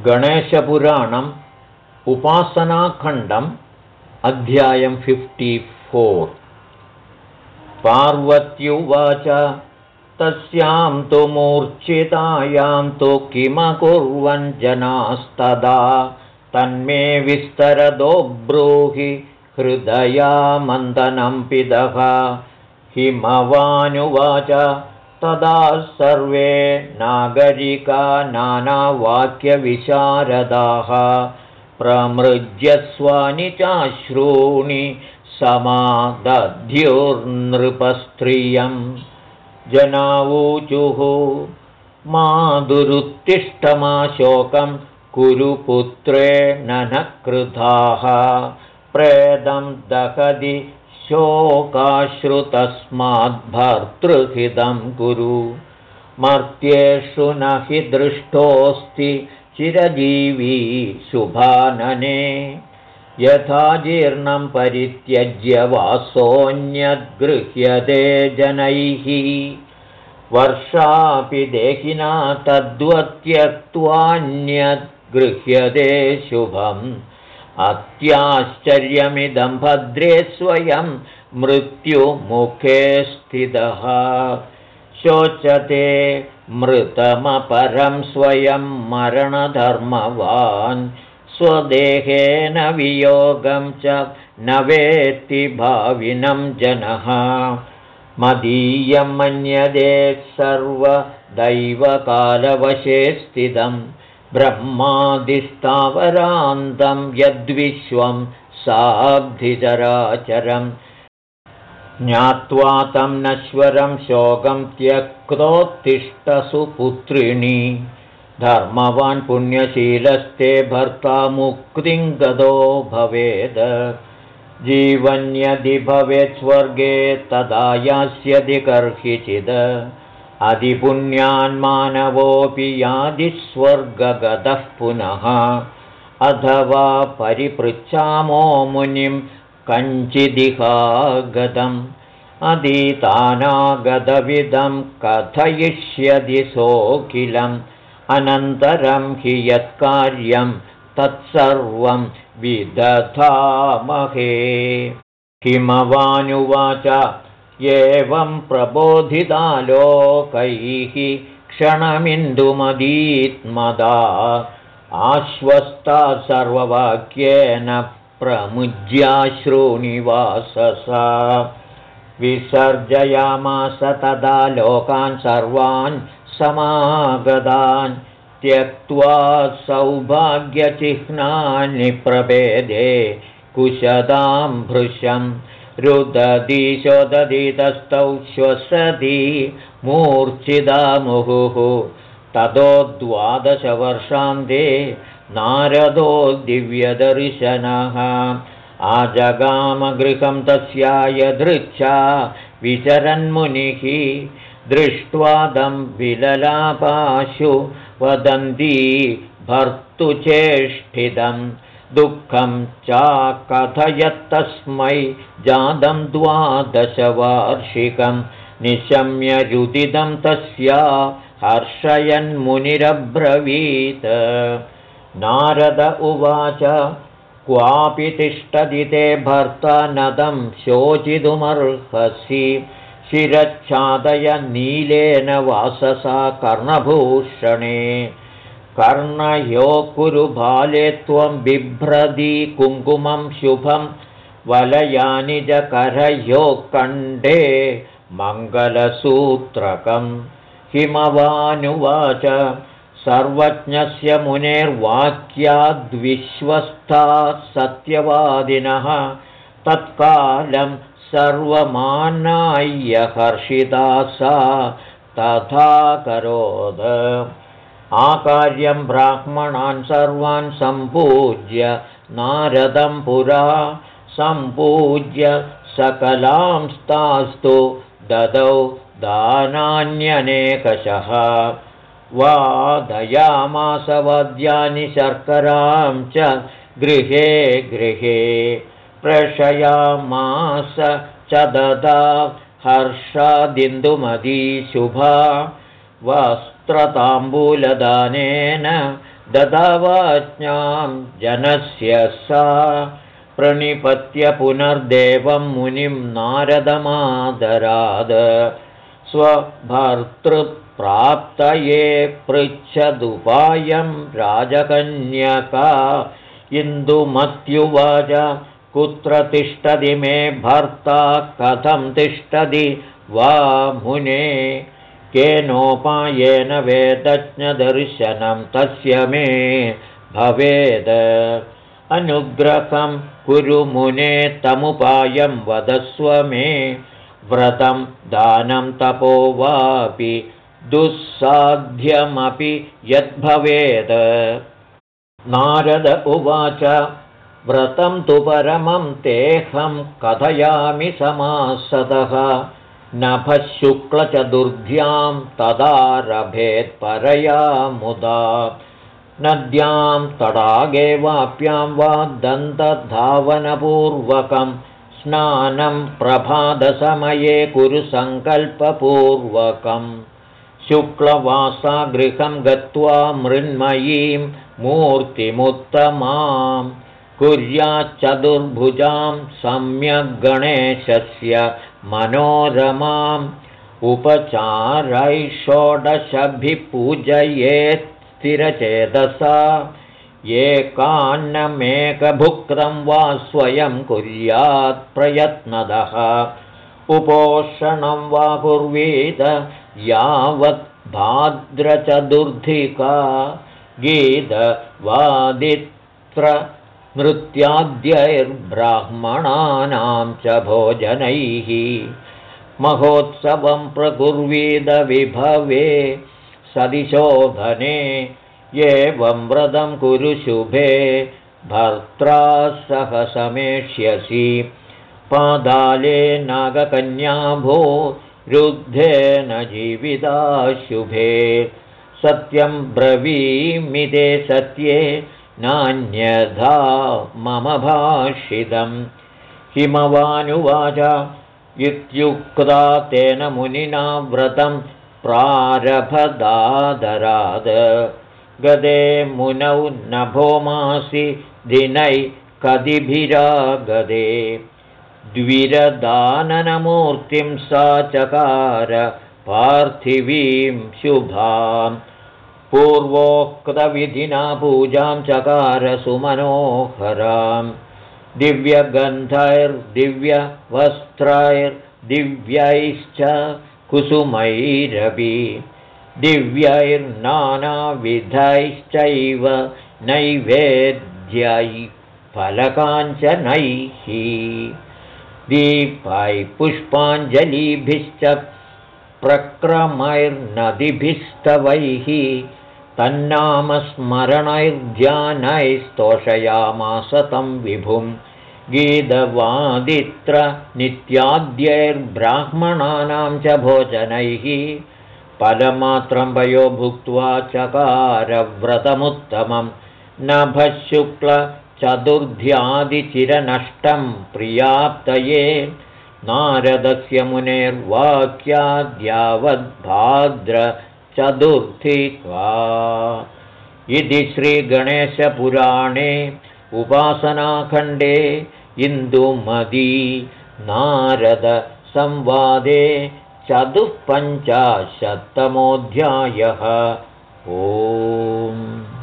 गणेशपुराणम् उपासनाखण्डम् अध्यायं fifty four पार्वत्युवाच तस्यां तु मूर्च्छितायां तु किमकुर्वन् जनास्तदा? तन्मे विस्तरदो ब्रूहि हृदयामन्दनं पिदः। हिमवानुवाच तदा सर्वे नागरिका नानावाक्यविशारदाः प्रमृज्यस्वानि चाश्रूणि समादध्युर्नृपस्त्रियं जनावूचुः माधुरुत्तिष्ठमाशोकं कुरुपुत्रे ननकृताः प्रेदं दहदि शोकाश्रुतस्माद्भर्तृहितं कुरु। मर्त्येषु न हि दृष्टोऽस्ति चिरजीवी शुभानने। यथा जीर्णं परित्यज्य वासोऽन्यद्गृह्यते जनैः। वर्षापि देहिना तद्वत्यक्त्वान्यद्गृह्यते शुभम् अत्याश्चर्यमिदं भद्रे स्वयं मृत्युमुखे स्थितः। शोचते मृतमपरं स्वयं मरणधर्मवान्। स्वदेहेन वियोगं च न वेत्ति भाविनं जनः। मदीयं मन्यते सर्वदैवकालवशे स्थितम् ब्रह्मादिस्तावरान्तं यद्विश्वं साब्धिचराचरम्। ज्ञात्वा तं नश्वरं शोकं त्यक्तोत्तिष्ठसु पुत्रिणी धर्मवान् पुण्यशीलस्ते भर्ता मुक्तिं गतो भवेद्। जीवन्यदि भवेत् स्वर्गे तदा यास्यदि कर्हिचिद अधिपुण्यान्मानवोऽपि यादिस्वर्गगतः पुनः। अथवा परिपृच्छामो मुनिं कञ्चिदिहागतम्। अधीतानागतविदं कथयिष्यति सोऽखिलम्। अनन्तरं हि यत्कार्यं तत्सर्वं विदधामहे। हिमवानुवाच एवं प्रबोधिता लोकैः क्षणमिन्दुमदीत्मदा आश्वस्ता सर्ववाक्येन प्रमुज्याश्रूनिवाससा विसर्जयामास तदा लोकान् सर्वान् समागतान् त्यक्त्वा सौभाग्यचिह्नानि प्रभेदे कुशदां भृशम् रुदधीशोदधीतस्तौ श्वसति मूर्च्छिदा मुहुः ततो द्वादशवर्षान्ते नारदो दिव्यदर्शनः। आजगामगृहं तस्यायधृच्छा विचरन्मुनिः। दृष्ट्वादं विललापाशु वदन्ती भर्तुचेष्टितम् दुःखं चाकथयत्तस्मै जातं द्वादशवार्षिकं निशम्यरुदितं तस्या हर्षयन्मुनिरब्रवीत्। नारद उवाच क्वापि तिष्ठति ते भर्ता नदं शोचितुमर्हसि। शिरच्छादय नीलेन वाससा कर्णभूषणे कर्णयो कुरु बाले त्वं बिभ्रदी कुङ्कुमं शुभं वलयानि च करह्यो कण्ठे मङ्गलसूत्रकं। हिमवानुवाच सर्वज्ञस्य मुनेर्वाक्याद्विश्वस्था सत्यवादिनः। तत्कालं सर्वमानाय्य हर्षिता सा तथा करोद आकार्यं ब्राह्मणान् सर्वान् सम्पूज्य नारदं पुरा सम्पूज्य सकलांस्तास्तु ददौ दानान्यनेकशः। वादयामासवद्यानि शर्करां च गृहे गृहे प्रशयामास च ददा हर्षादिन्दुमदी शुभा वस्त्रताम्बूलदानेन ददावाज्ञां जनस्य सा प्रणिपत्य पुनर्देवं मुनिं नारदमादराद। स्वभर्तृप्राप्तये पृच्छदुपायं राजकन्यका इन्दुमत्युवाच कुत्र तिष्ठति मे भर्ता कथं तिष्ठति वा मुने केनोपायेन वेदज्ञदर्शनं तस्य मे भवेद। अनुग्रहं कुरु मुने तमुपायं वदस्व मे। व्रतं दानं तपो वापि दुःसाध्यमपि यद्भवेद। नारद उवाच व्रतं तु परमं तेऽहं कथयामि समासतः नभशुक्लचतुर्भ्यां तदारभेत्परया मुदा नद्यां तडागे वाप्यां वा दन्तधावनपूर्वकं स्नानं प्रभातसमये कुरु सङ्कल्पपूर्वकं शुक्लवासागृहं गत्वा मृण्मयीं मूर्तिमुत्तमां कुर्याच्चतुर्भुजां सम्यग्गणेशस्य मनोरमाम् उपचारैः षोडशभिः पूजयेत् स्थिरचेतसा। एकान्नमेकभुक्तं वा स्वयं कुर्यात् प्रयत्नदः। उपोषणं वा कुर्वीत यावत् भाद्रचतुर्धिका। गीतवादित्र नृत्याद्यैर्ब्राह्मणानां च भोजनैः। महोत्सवं प्रकुर्वीदविभवे सदिशोभने एवं व्रतं कुरु शुभे भर्त्रा सह समेष्यसि। पादाले नागकन्याभो रुद्धेन जीविता शुभे। सत्यं ब्रवीमिदे सत्ये नान्यथा मम भाषितं हिमवानुवाच इत्युक्ता तेन मुनिना व्रतं प्रारभदादराद। गदे मुनौ नभोमासि दिनै कदिभिरागदे। द्विरदाननमूर्तिं सा चकार पार्थिवीं शुभाम् पूर्वोक्तविधिना पूजां चकारसुमनोहरां दिव्यगन्धैर्दिव्यवस्त्रैर्दिव्यैश्च कुसुमैरपि। दिव्यैर्नानाविधैश्चैव नैवेद्यै फलकाञ्चनैः। दीपैः पुष्पाञ्जलिभिश्च प्रक्रमैर्नदिभिस्तवैः तन्नामस्मरणैर्ध्यानैस्तोषयामास तं विभुं। गीतवादित्र नित्याद्यैर्ब्राह्मणानां च भोजनैः। पदमात्रं वयो भुक्त्वा चकारव्रतमुत्तमं। नभशुक्लचतुर्ध्यादिचिरनष्टं प्रियाप्तये। नारदस्य मुनेर्वाक्याद्यावद्भाद्र चतुर्थिका इति श्रीगणेशपुराणे उपासनाखण्डे इन्दुमदी नारदसंवादे चतुःपञ्चाशत्तमोऽध्यायः। ओम्